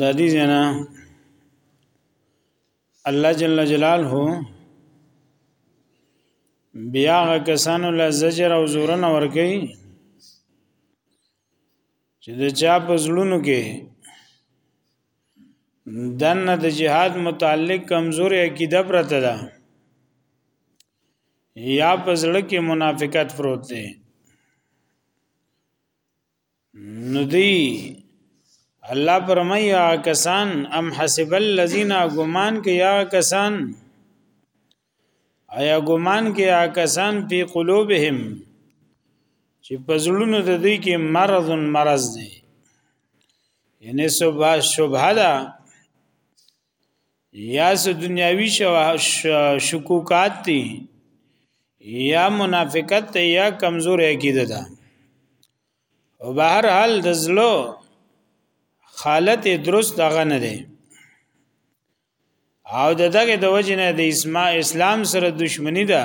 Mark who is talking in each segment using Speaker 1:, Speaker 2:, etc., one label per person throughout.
Speaker 1: د دې جنا الله جل جلاله بیا کسانو له زجر او زور نه ورګي چې د چا په زړونو کې دنه د جهاد متعلق کمزوري عقیده پرته ده یا په زړه کې منافقت پروت دی ندی الله پرمای هغه کسان ام حسب الذين غمان کې یا کسان ایا غمان کې یا کسان په قلوبهم چې پزړونو د دوی کې مرض مرض دی یعنی صبح شبهه ده یا سه دنیاوی شکوکات دی یا منافقت دی یا کمزور عقیده ده او به هر حال د زلو حالت درست دغه نه دی او د دغه د وجنه د اسما اسلام سره دښمنی ده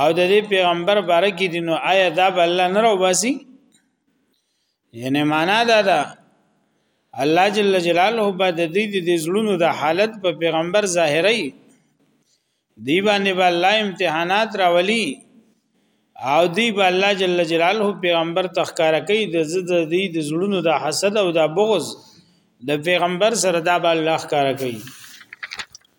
Speaker 1: او د دې پیغمبر باره کې دي نو آیا دا به الله نه راوباسي یعنی معنا دا ده الله جل جلاله به د دې د زړونو د حالت په پیغمبر ظاهري دی باندې به الله امتحانات راولي او دی به الله جل جلاله پیغمبر تخکار کوي د زړه د دې د زړونو د حسد او د بغض د پیغمبر سره دا به الله ښکار کوي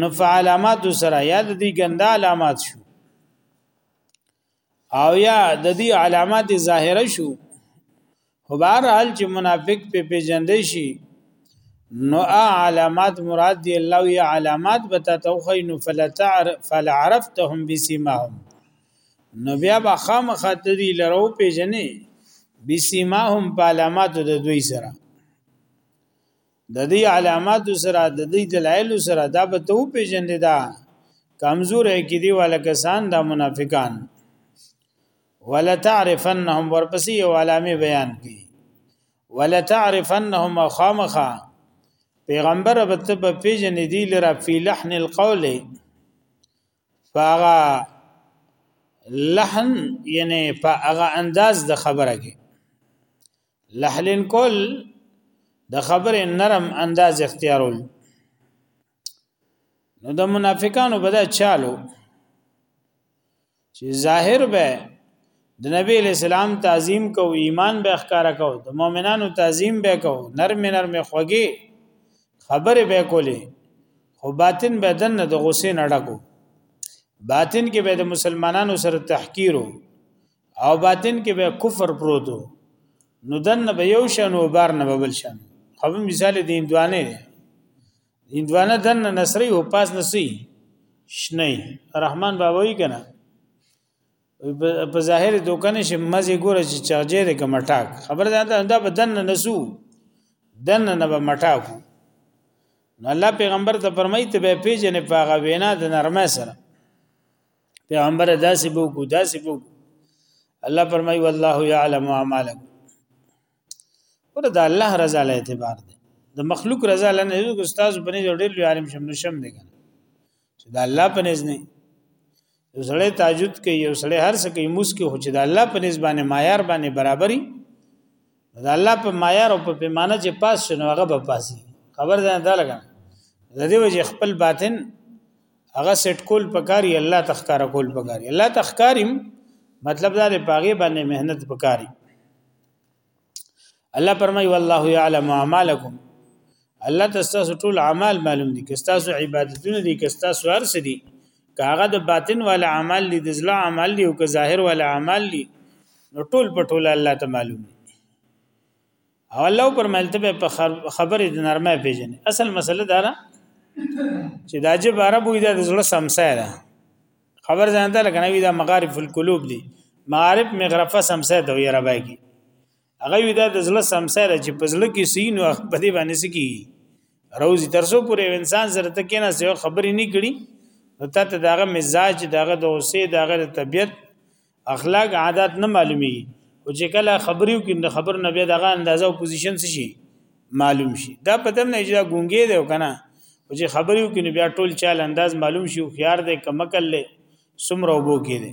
Speaker 1: نو فعلامات سره یا د دې ګنده علامات شو او یا د دې علامات ظاهره شو خو بهر حال چې منافق په پیجندې شي نو علامات مراد دی الله یا علامات بتا توخی نو فلا تعرف فلا عرفتهم بسمهم نو بیا به خام خاطری لرو پیجنې بسمهم په علامات د دوی سره د دې علامات سره د دې دلایل سره دا به ته پیژندې دا کمزور کې دی والا کسان دا منافقان ولا تعرفنهم ورپسې یو علامه بیان کی ولا تعرفنهم خامخه پیغمبر به ته په پیژندې دی لره فی لحن القول فاغا لحن یعنی فاغا انداز د خبره کې لحلن کول د خبره نرم انداز اختیارول نو د منافقانو بدا چالو چې ظاهر به د نبی له سلام تعظیم کو ایمان به ښکارا کو د مؤمنانو تعظیم به کو نرم نرم خوږي خبره به کولې خو باطن به دنه د غصې نه ډکو باطن کې به د مسلمانانو سره تحقیرو او باطن کې به کفر پروتو نو دن به یو شان او بار نه بل شان خو مثال دی اندوانه دی اندوانه دن نصری او پاس نسی شنه رحمان بابا وی کنه په ظاهر دوکان شي مزه ګوره چې چاجې د کمټاک خبر ده دا په دن نسو دن نه به مټاکو الله پیغمبر ته فرمایي ته به پیژنې په هغه وینا د نرمه سره پیغمبر داسې بوګو داسې بوګو الله فرمای والله يعلم اعمالکم ور د الله رضا له اعتبار دی د مخلوق رضا له نه یو استاد بنې ډېر لوی عالم شم نشم دی کنه چې د الله په نس نه یو سړی تاجد کوي یو سړی هر څه کوي موس کې هو چې د الله په نس باندې معیار باندې برابرۍ د الله په معیار او په پیمانه چې پاس شنو هغه به پاسي خبر ده دا لګا د دې وجه خپل باطن هغه سټ کول پکاري الله تخکار کول پکاري الله تخکارم مطلب دا دی پاغه باندې مهنت پکاري الله پرمای والله يعلم اعمالکم الله تاسو ټول اعمال معلوم دي که تاسو عبادتونه دي که تاسو ارس دي کاغه د باطن ولا اعمال دي د زړه اعمال دي او که ظاهر ولا اعمال دي نو ټول په ټول الله ته معلوم دي او الله پر ملتبه په خبره د نرمه پیژني اصل مسله دا ده چې دا جب عرب وي دا د زړه سمسای ده خبر ځان ته لګنوي دا مغارف القلوب دي معارف مغرفه سمسه د یې ربای کی هغه وی دا د زړه سمسره چې په زړه کې سین او په دې باندې سکی روزي ترسو پورې انسان سره ته کېنه سیو خبرې نه کړي نو ته ته داغه مزاج داغه د اوسې داغه د طبیعت اخلاق عادت نه معلومي او چې کله خبرې وکړي د خبر نه بیا دغه اندازه او پوزیشن څه شي معلوم شي دا پته نه چې دا ګونګې دی کنه او چې خبرې وکړي بیا ټول چال انداز معلوم شي خيار دی کمکل له سمره وبو کې دی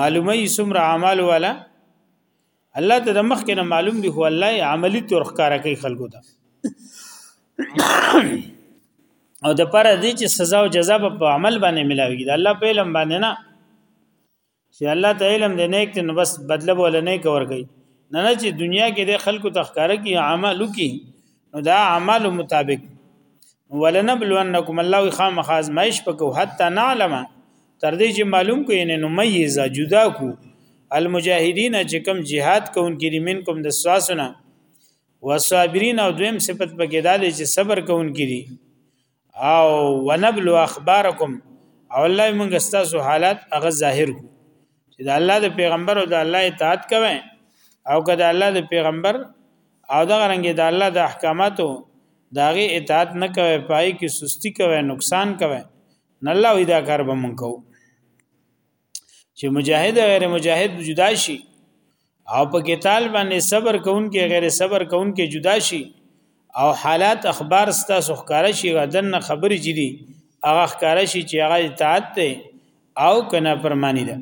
Speaker 1: معلومه یې څومره اعمال والا الله ته د مخ کنه معلوم دی هو الله عملی تور ښکارا کوي خلکو ته او د پر دې چې سزا او جزا په عمل باندې ملاوي دا الله په علم باندې نه چې الله ته علم دې نیک ته بس بدله بول نه کور کوي نه نه چې دنیا کې د خلکو تخکاره کې عملو کې نو دا عمل مطابق ولنبلونکم الله خامخاز مایش پکو حتا نعلم تر دې چې معلوم کو یې نو مېزه جدا کو المجاهدین چې کوم jihad کوونکې دي منکم د ساسونه والصابرین او دویم صفت پکې دا دی چې صبر کوونکې دي او ونبل اخبارکم او الله موږ ستاسو حالات هغه ظاهر کو چې د الله د پیغمبر او د الله اطاعت کوئ او که د الله د پیغمبر او د غرنګ د الله د احکاماتو داغه اطاعت نه کوي پای کې سستی کوي نقصان کوي نه الله وی دا کار به مونږ کو چې مجاهد غیر مجاهد جدا شي او په قتال باندې صبر کوونکې غیر صبر کوونکې جدا شي او حالات اخبار ستا سخکاره شي غدن خبرې جدي هغه ښکارا شي چې هغه اطاعت دی او کنه پرمانی ده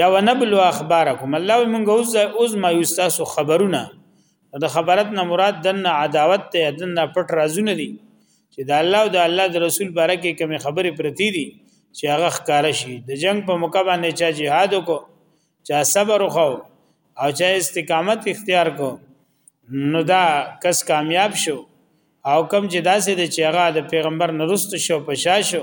Speaker 1: یا ونبلو اخبارکم الله مونږ اوس اوس ما یستاسو خبرونه د خبرت نه مراد دنه عداوت ته دنه پټ رازونه دي چې د الله او د الله د رسول باره کې کوم خبرې پرتی دي چې هغه ښکار شي د جنگ په موقع باندې چا jihad وکړو چا صبر وکړو او چا استقامت اختیار کو نو دا کس کامیاب شو او کم چې داسې د چیغه د پیغمبر نرست شو پشا شو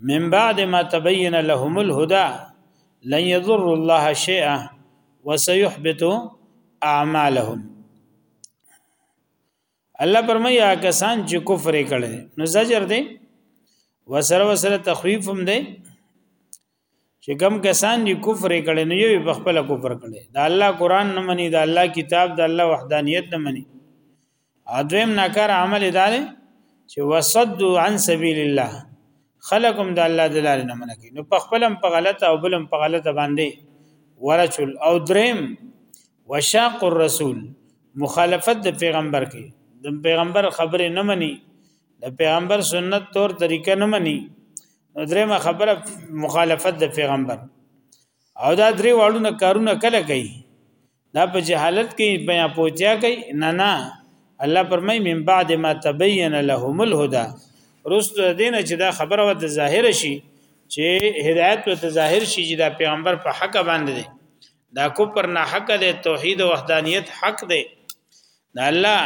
Speaker 1: من بعد ما تبين لهم الهدى لن يضر الله شيئا وسيحبط اعمالهم الله پرمیا کسان چې کفر کړي نو زجر دی وسره وسره تخویف هم دی چې کم کسان دي کفر کړي نو یو په خپل کفر کړي دا الله قران نه مني دا الله کتاب دا الله وحدانیت نه مني ادم ناکار عمل ادار چې وصد عن سبیل الله خلقم د الله د لارې نه منکې نو په خپلم په غلطه او بلم په غلطه باندې ورچل او دریم وشاق الرسول مخالفت د پیغمبر کې د پیغمبر خبره نه مني د پیغمبر سنت تور طریقه نه مني نو درېمه خبره مخالفت د پیغمبر او دا درې واړونه کارونه کله کوي دا په جهالت کې بیا پوتیا کوي نه نه الله پرمای من بعد ما تبین لهم الهدى رسل دین چې دا خبره وت ظاهر شي چې هدایت وت ظاهر شي چې دا پیغمبر په حق باندې دی دا کو پر نه حق دی توحید او وحدانیت حق دی دا الله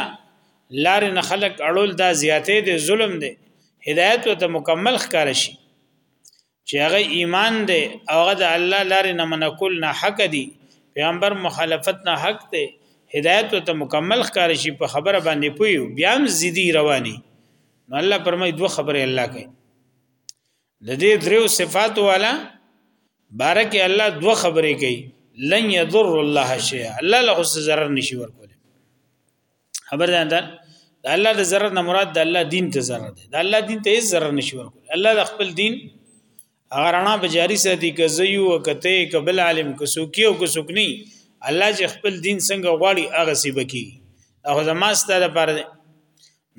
Speaker 1: لار نه خلق اړول دا زیاتې دی ظلم دی هدایت وت مکمل ښکار شي چې هغه ایمان دی او هغه د الله لارې نه منکول نه حق دی پیغمبر مخالفت نه حق دی هدایت ته مکمل ښکار شي په خبره باندې پوي بیا هم زیدي رواني نو الله پرمای دوه خبره الله کوي د دې دریو صفات والا بارک الله دوه خبرې کوي لن يضر الله شيئا الله له ضرر نشي ورکول خبر ده انده د الله د ضرر نه مراد د الله دین ته ضرر ده د الله دین ته هیڅ ضرر نشي ورکول الله د خپل دین هغه رڼا به جاری ساتي که زيو او کته کبل عالم که سوکی او که سکنی الله چې خپل دین څنګه غواړي هغه سی بکی هغه زما ستاره لپاره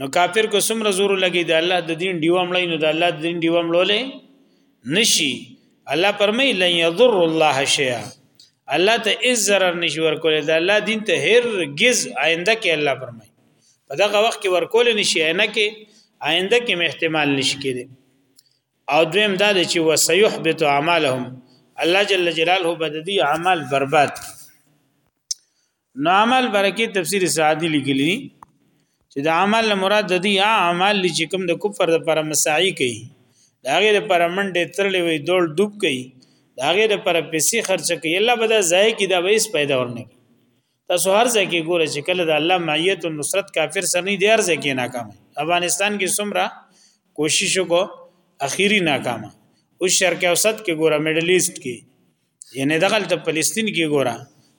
Speaker 1: نو کافر کو سمره زور لګي د الله د دین دیوام لای نو د الله د دین دیوام لولې نشي الله پرمې لن يضر الله شيئا الله ته هیڅ ضرر نشي ورکول دا الله دین ته هرگز آینده کې الله پرمې په دغه وخت کې ورکول نشي نه کې آینده کې احتمال نشي کېږي او دویم دا چې وسيحبط اعمالهم الله جل جلاله بددي اعمال برباد نو عمل برکه تفسیر سعدی لیکلی چې د عمل مراد د دې اعمال چې کوم د کفر د پر مساعی کوي دا غي د پر منډه ترلې وي دوړ ډوب کوي دا غي د پر پیسې خرچ کوي الله بدا ځای کې دا وېس پیدا ورنه تاسو هر ځای کې ګوره چې کله د الله معیت او نصرت کافر سره نه دی هر ځای کې ناکام افغانستان کې سمرا کوشش وکړو اخیری ناکامه او شرق اوسط کې ګوره میډل ایست کې یعنی دغل ته فلسطین کې ګورا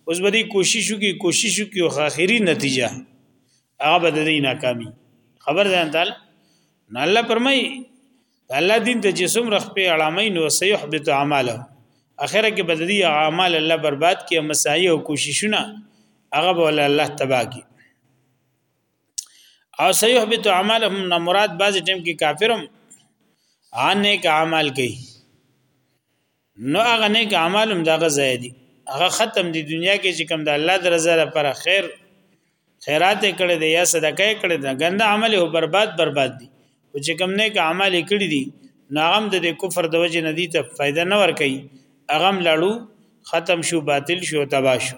Speaker 1: اوس به دې کوشش وکي کوشش وکي او اخري نتیجه هغه به دې ناکامي خبر ده انتل نو الله پرمای الله دین ته چې څومره خپې علامه نو سيحبط اعماله اخره کې به دې اعمال الله برباد کړي مسایې او کوششونه هغه به الله تباہ کړي او سيحبط اعمالهم نه مراد بعضی ټیم کې کافرم عن نیک اعمال کوي نو هغه نیک اعمال هم دغه ځای دي هغه ختم دي دنیا کې چې کوم د الله د رضا لپاره خیر خیرات کړي دي یا صدقه کړي دي ګنده عمل او برباد برباد دي او چې کوم نیک اعمال کړي دي نو هغه د کفر د وجې ندی ته فائدہ نه ور کوي هغه لاړو ختم شو باطل شو تباہ شو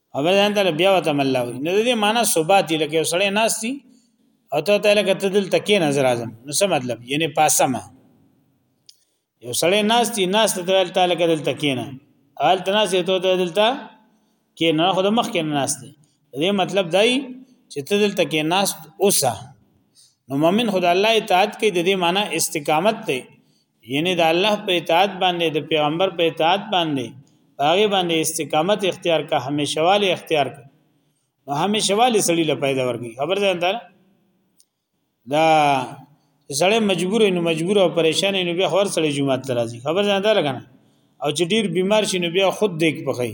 Speaker 1: هغه ځان ته بیا وته مله وي نو دې معنی ثبات دی لکه سړی ناشتي او ته ته لکه ته دل تکې نظر اعظم نو څه مطلب یعنی پاسمه یو سړی ناشتي ناشت ته ول تعالی کدل تکې نه حال تناسه ته ته دلته کې نه خود مخ کې نه ناشته دې مطلب دای چې ته دلته کې ناشت اوسه نو مؤمن خدای الله اطاعت کوي د دې معنی استقامت ته یعنی د الله په اطاعت باندې د پیغمبر په اطاعت باندې هغه باندې استقامت اختیار کا همیشواله اختیار کا نو همیشواله سړی له پیدا ورګي خبر ده انده دا سړی مجبور نو مجبور او پریشان نو بیا خور سړی جمعه ته راځي خبر ده انده لګنه او چې ډیر بیمار شي نو بیا خود دیک پخې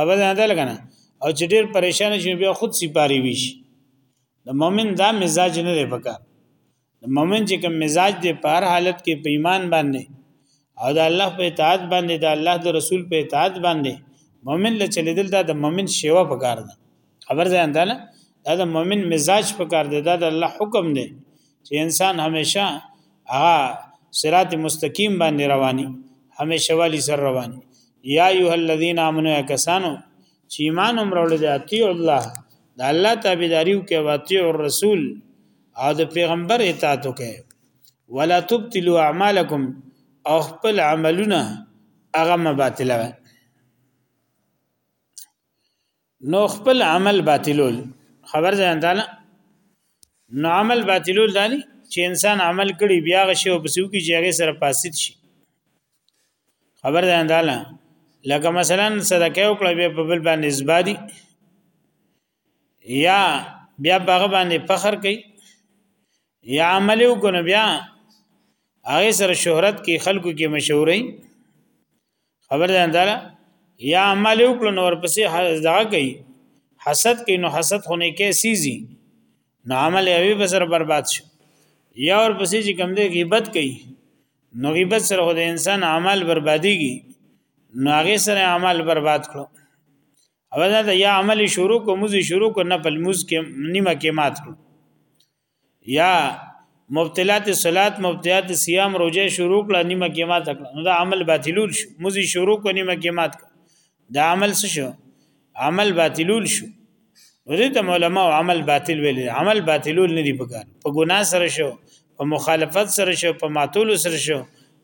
Speaker 1: خبر ده انده لګنه او چې ډیر پریشان شي بیا خود سپاری ویش د مؤمن دا مزاج نه دی پکار مؤمن چې کوم مزاج دی په هر حالت کې په ایمان باندې او د الله په اطاعت باندې د الله د رسول په اطاعت باندې مؤمن له چلیدل دا د مؤمن شیوه پکار ده خبر ځان ده نه دا د مؤمن مزاج پکار دی دا د الله حکم دی چې انسان همیشه هغه صراط مستقیم باندې رواني همیشه والی سر رواني یا ایه الذین آمنو کسانو چې ایمان هم راوړل دي اطیع الله د الله تابعداري وکي او اطیع الرسول او د پیغمبر اطاعت وکي ولا تبتلوا اعمالکم او خپل عملونه هغه مباطله نو خپل عمل باطلول خبر ځان تعالی نو عمل باطلول دانی چې انسان عمل کړي بیا غشي او بسو کې چې هغه سره فاسد شي خبر ده انداله لکه مثلا صدقه او کړه په بل باندې ازبادي یا بیا باغ باندې فخر کوي یا عمل وکړو بیا هغه سره شهرت کې خلکو کې مشهوري خبر ده انداله یا عمل وکړو نور پسې دغه کوي حسد کوي نو حسد خونه کې سيزي نو عمل یې به سره برباد شي یا ور پسې چې کم دی غیبت کوي نو غیبت سره د انسان عمل برباديږي نو هغه سره عمل برباد کړو او دا د یا عمل شروع کو موزي شروع کو نه په موز کې نیمه کې مات کړو یا مبتلات صلات مبتلات صيام روزه شروع کړه نیمه کې مات کړه نو دا عمل باطلول شو موزي شروع کو نیمه کې مات کړه دا عمل څه شو عمل باطلول شو ورته ته علماء عمل باطل ویل عمل باطلول نه دی پکار په ګناه سره شو په مخالفت سره شو په ماتول سره شو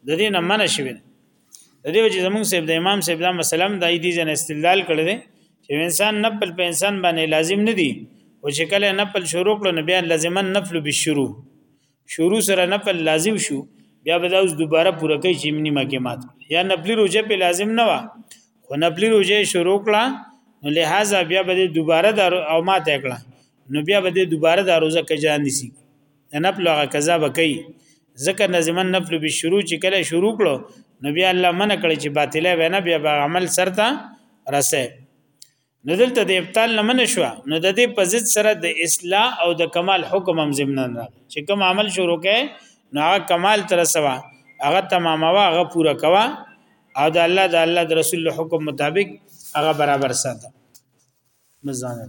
Speaker 1: د دې نه منع شوی د دې وجه زمونږ صاحب د امام صاحب د مسلم د ایدی جن استدلال کړی دی چې انسان نفل په انسان باندې لازم نه دی او چې کله نفل شروع کړو نو بیا لازما نفل به شروع شروع سره نفل لازم شو بیا به دا اوس دوباره پوره کوي چې منی مکه مات یا نفلی روزه په لازم نه و خو نفلی روزه شروع کړه نو لہذا بیا به دوباره د او مات کړه نو بیا به دوباره د روزه کجان نسی د نفل هغه قضا به کوي ځکه لازم نفل به شروع چې کله شروع کړو نو بیا الله منع کړی چې باطله وینا بیا به عمل سرته رسه نو دلته د ابطال نه من شو نو د دې په ضد سره د اصلاح او د کمال حکم هم ضمن نه چې کوم عمل شروع کړي نو هغه کمال تر سوا هغه تماموا هغه پورا کوا او د الله د الله د رسول حکم مطابق هغه برابر ساته مزانه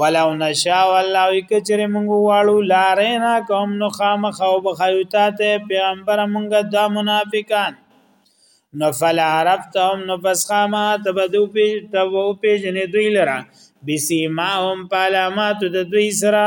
Speaker 1: ولو نشا والله وی کچره مونږ واړو لارې نه کوم نو خامخ او بخیوتا ته پیغمبر مونږ د منافقان نو فل عرفتهم نو پس خامه تبدو پی تبو پی جن دوی لرا بسیماهم پالامات د دوی سره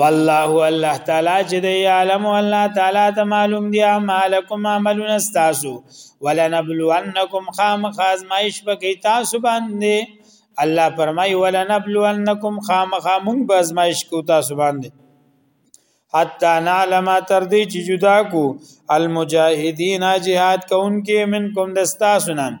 Speaker 1: والله الله تعالی چې دی عالم الله تعالی ته معلوم دی مالکم عملون استاسو ولنبلونکم خام خازمایش پکې تاسو باندې الله فرمای ولنبلونکم خام خامون بازمایش کو تاسو باندې حتا نعلم تر دې چې جدا کو المجاهدین جهاد کوونکې منکم دستا سنن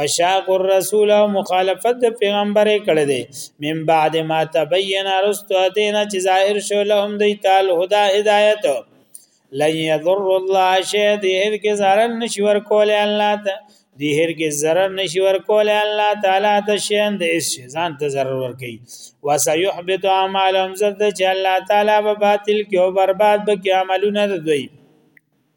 Speaker 1: وشاق الرسول او مخالفت د پیغمبر کړه دی من بعد ما تبین رستو دینه چې ظاهر شو لهم دی تعال هدا هدایت لن یضر الله شی دی هر کې zarar نشي ور کول الله ته دی هر کې zarar نشي ور کول الله تعالی ته شین د اس ځان ته zarar ور کوي وسيحبط اعمالهم زرد چې الله تعالی به باطل کې او برباد به کې عملونه دوی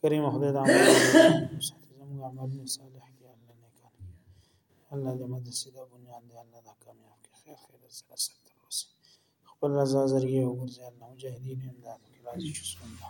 Speaker 1: کریم خدای دا زموږ عمل نه صالح کې الله نه کوي الله دې مدد سیدا بنیاد دې الله دا کامیاب کې خیر خیر سره سره تر اوسه خپل رضا ذریعہ وګرځي الله مجاهدین امداد کې راځي چې څنګه